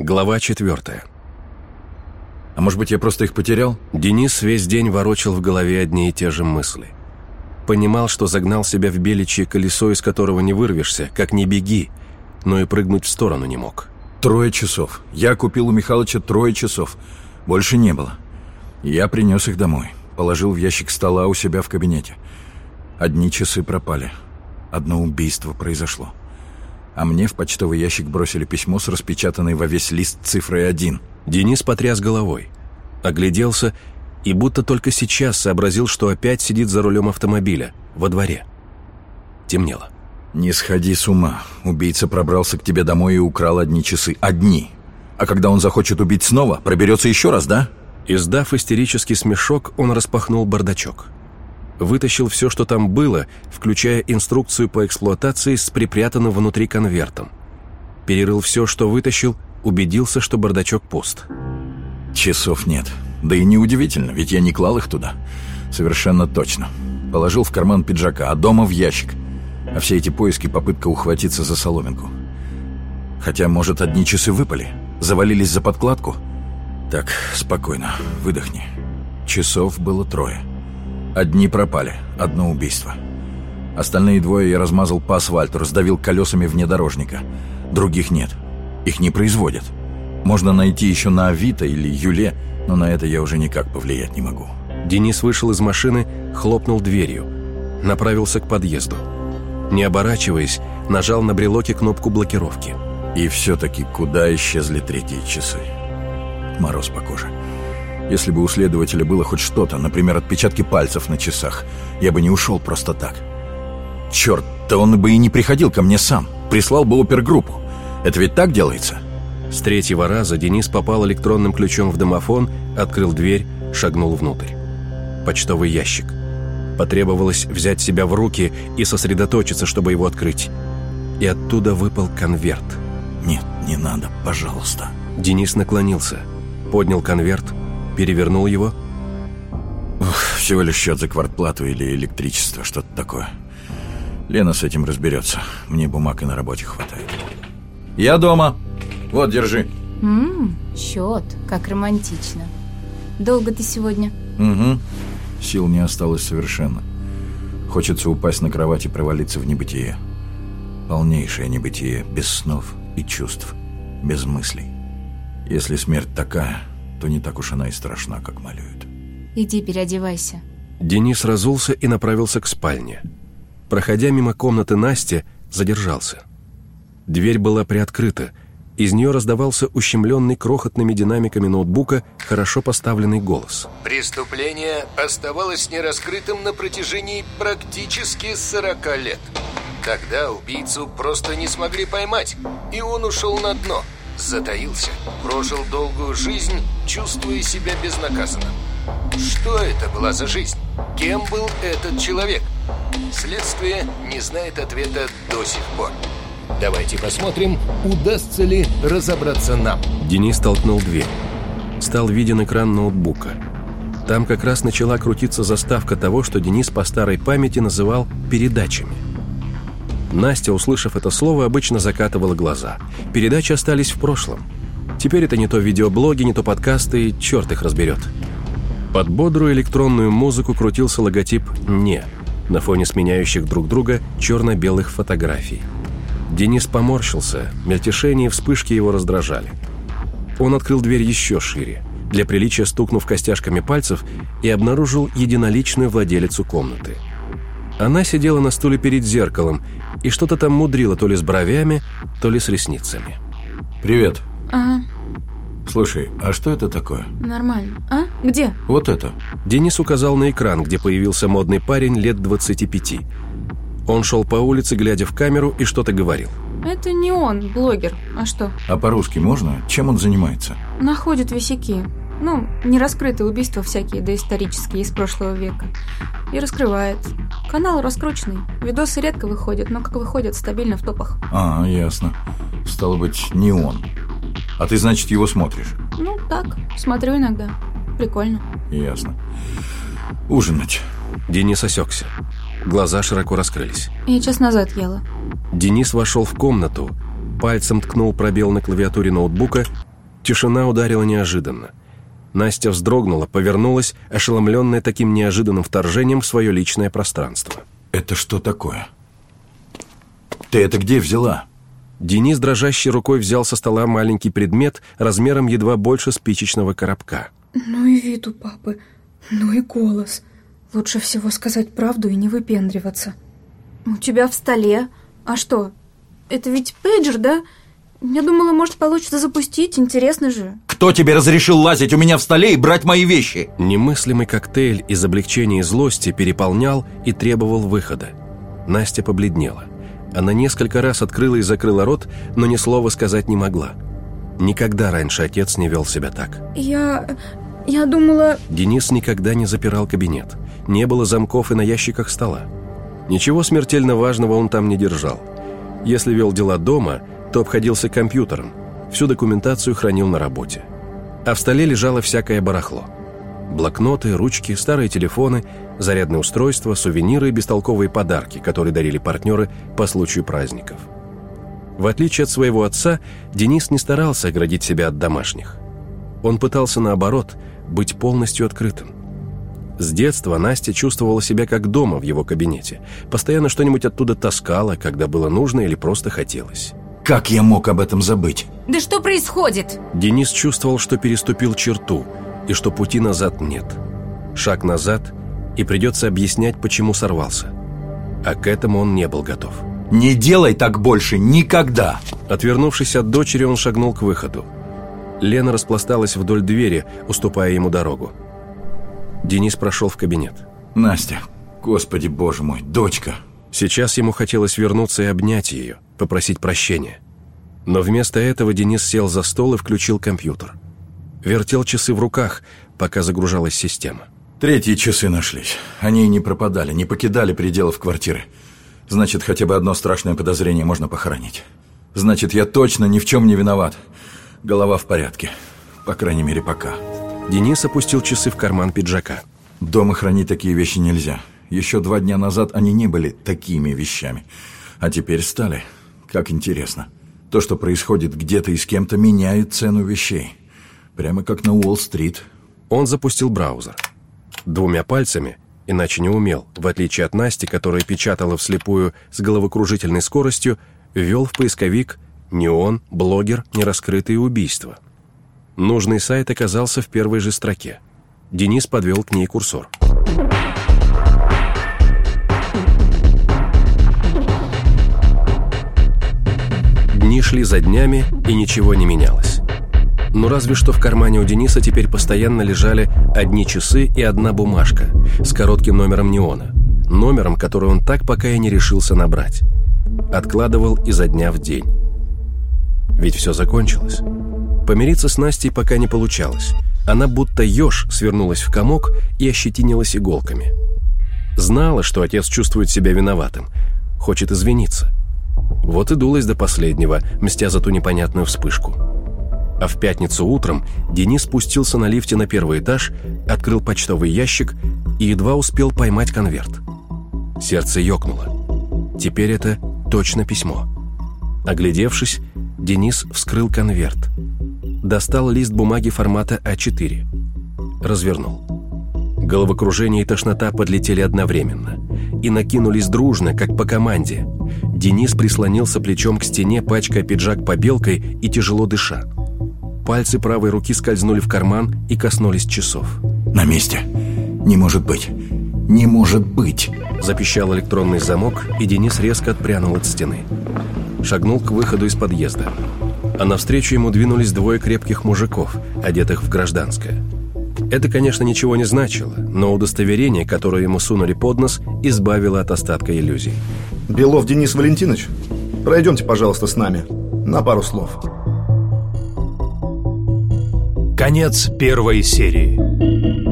Глава четвертая. А может быть, я просто их потерял? Денис весь день ворочал в голове одни и те же мысли. Понимал, что загнал себя в беличье колесо, из которого не вырвешься, как не беги, но и прыгнуть в сторону не мог. Трое часов. Я купил у Михалыча трое часов. Больше не было. Я принес их домой. Положил в ящик стола у себя в кабинете. Одни часы пропали. Одно убийство произошло а мне в почтовый ящик бросили письмо с распечатанной во весь лист цифрой один. Денис потряс головой, огляделся и будто только сейчас сообразил, что опять сидит за рулем автомобиля, во дворе. Темнело. «Не сходи с ума. Убийца пробрался к тебе домой и украл одни часы. Одни. А когда он захочет убить снова, проберется еще раз, да?» Издав истерический смешок, он распахнул бардачок вытащил все, что там было, включая инструкцию по эксплуатации с припрятанным внутри конвертом. Перерыл все, что вытащил, убедился, что бардачок пуст. Часов нет. Да и неудивительно, ведь я не клал их туда. Совершенно точно. Положил в карман пиджака, а дома в ящик. А все эти поиски — попытка ухватиться за соломинку. Хотя, может, одни часы выпали, завалились за подкладку. Так, спокойно, выдохни. Часов было трое. Одни пропали, одно убийство. Остальные двое я размазал по асфальту, раздавил колесами внедорожника. Других нет. Их не производят. Можно найти еще на Авито или Юле, но на это я уже никак повлиять не могу. Денис вышел из машины, хлопнул дверью. Направился к подъезду. Не оборачиваясь, нажал на брелоке кнопку блокировки. И все-таки куда исчезли третьи часы? Мороз по коже. Если бы у следователя было хоть что-то, например, отпечатки пальцев на часах, я бы не ушел просто так. Черт, да он бы и не приходил ко мне сам. Прислал бы опергруппу. Это ведь так делается? С третьего раза Денис попал электронным ключом в домофон, открыл дверь, шагнул внутрь. Почтовый ящик. Потребовалось взять себя в руки и сосредоточиться, чтобы его открыть. И оттуда выпал конверт. «Нет, не надо, пожалуйста». Денис наклонился, поднял конверт, перевернул его. Ух, всего лишь счет за квартплату или электричество, что-то такое. Лена с этим разберется. Мне бумаг и на работе хватает. Я дома. Вот, держи. Ммм, счет. Как романтично. Долго ты сегодня? Угу. Сил не осталось совершенно. Хочется упасть на кровать и провалиться в небытие. Полнейшее небытие, без снов и чувств, без мыслей. Если смерть такая, то не так уж она и страшна, как малюют. Иди переодевайся. Денис разулся и направился к спальне. Проходя мимо комнаты Насти, задержался. Дверь была приоткрыта. Из нее раздавался ущемленный крохотными динамиками ноутбука хорошо поставленный голос. Преступление оставалось нераскрытым на протяжении практически 40 лет. Тогда убийцу просто не смогли поймать, и он ушел на дно – затаился, прожил долгую жизнь, чувствуя себя безнаказанным. Что это была за жизнь? Кем был этот человек? Следствие не знает ответа до сих пор. Давайте посмотрим, удастся ли разобраться нам. Денис толкнул дверь. Стал виден экран ноутбука. Там как раз начала крутиться заставка того, что Денис по старой памяти называл «передачами». Настя, услышав это слово, обычно закатывала глаза. Передачи остались в прошлом. Теперь это не то видеоблоги, не то подкасты, черт их разберет. Под бодрую электронную музыку крутился логотип «Не» на фоне сменяющих друг друга черно-белых фотографий. Денис поморщился, мельтешение и вспышки его раздражали. Он открыл дверь еще шире, для приличия стукнув костяшками пальцев, и обнаружил единоличную владелицу комнаты. Она сидела на стуле перед зеркалом и что-то там мудрила то ли с бровями, то ли с ресницами. «Привет». Ага. Слушай, а что это такое? Нормально. А? Где? Вот это. Денис указал на экран, где появился модный парень лет 25. Он шел по улице, глядя в камеру, и что-то говорил. Это не он, блогер. А что? А по-русски можно? Чем он занимается? Находит висяки. Ну, не раскрытые убийства всякие, доисторические, из прошлого века. И раскрывает. Канал раскрученный. Видосы редко выходят, но как выходят, стабильно в топах. А, ясно. Стало быть, не он. А ты, значит, его смотришь? Ну, так. Смотрю иногда. Прикольно. Ясно. Ужинать. Денис осекся. Глаза широко раскрылись. Я час назад ела. Денис вошел в комнату, пальцем ткнул пробел на клавиатуре ноутбука Тишина ударила неожиданно. Настя вздрогнула, повернулась, ошеломленная таким неожиданным вторжением в свое личное пространство. «Это что такое? Ты это где взяла?» Денис дрожащей рукой взял со стола маленький предмет размером едва больше спичечного коробка. Ну и вид у папы, ну и голос. Лучше всего сказать правду и не выпендриваться. У тебя в столе. А что? Это ведь пейджер, да? Я думала, может, получится запустить, интересно же. Кто тебе разрешил лазить у меня в столе и брать мои вещи? Немыслимый коктейль из облегчения и злости переполнял и требовал выхода. Настя побледнела. Она несколько раз открыла и закрыла рот, но ни слова сказать не могла. Никогда раньше отец не вел себя так. Я... я думала... Денис никогда не запирал кабинет. Не было замков и на ящиках стола. Ничего смертельно важного он там не держал. Если вел дела дома, то обходился компьютером. Всю документацию хранил на работе. А в столе лежало всякое барахло. Блокноты, ручки, старые телефоны, зарядные устройства, сувениры и бестолковые подарки, которые дарили партнеры по случаю праздников. В отличие от своего отца, Денис не старался оградить себя от домашних. Он пытался, наоборот, быть полностью открытым. С детства Настя чувствовала себя как дома в его кабинете. Постоянно что-нибудь оттуда таскала, когда было нужно или просто хотелось. Как я мог об этом забыть? Да что происходит? Денис чувствовал, что переступил черту и что пути назад нет. Шаг назад, и придется объяснять, почему сорвался. А к этому он не был готов. Не делай так больше никогда! Отвернувшись от дочери, он шагнул к выходу. Лена распласталась вдоль двери, уступая ему дорогу. Денис прошел в кабинет. Настя, господи боже мой, дочка. Сейчас ему хотелось вернуться и обнять ее, попросить прощения. Но вместо этого Денис сел за стол и включил компьютер. Вертел часы в руках, пока загружалась система. Третьи часы нашлись. Они не пропадали, не покидали пределов квартиры. Значит, хотя бы одно страшное подозрение можно похоронить. Значит, я точно ни в чем не виноват. Голова в порядке. По крайней мере, пока. Денис опустил часы в карман пиджака. Дома хранить такие вещи нельзя. Еще два дня назад они не были такими вещами. А теперь стали. Как интересно. То, что происходит где-то и с кем-то, меняет цену вещей. Прямо как на Уолл-стрит. Он запустил браузер. Двумя пальцами – иначе не умел, в отличие от Насти, которая печатала вслепую с головокружительной скоростью, ввел в поисковик «Не он, блогер, нераскрытые убийства». Нужный сайт оказался в первой же строке. Денис подвел к ней курсор. Дни шли за днями, и ничего не менялось. Но разве что в кармане у Дениса теперь постоянно лежали одни часы и одна бумажка с коротким номером неона. Номером, который он так пока и не решился набрать. Откладывал изо дня в день. Ведь все закончилось. Помириться с Настей пока не получалось. Она будто еж свернулась в комок и ощетинилась иголками. Знала, что отец чувствует себя виноватым, хочет извиниться. Вот и дулась до последнего, мстя за ту непонятную вспышку. А в пятницу утром Денис спустился на лифте на первый этаж, открыл почтовый ящик и едва успел поймать конверт. Сердце ёкнуло. Теперь это точно письмо. Оглядевшись, Денис вскрыл конверт. Достал лист бумаги формата А4. Развернул. Головокружение и тошнота подлетели одновременно и накинулись дружно, как по команде. Денис прислонился плечом к стене, пачкая пиджак побелкой и тяжело дыша. Пальцы правой руки скользнули в карман и коснулись часов. «На месте! Не может быть! Не может быть!» Запищал электронный замок, и Денис резко отпрянул от стены. Шагнул к выходу из подъезда. А навстречу ему двинулись двое крепких мужиков, одетых в гражданское. Это, конечно, ничего не значило, но удостоверение, которое ему сунули под нос, избавило от остатка иллюзий. Белов Денис Валентинович, пройдемте, пожалуйста, с нами. На пару слов. Конец первой серии.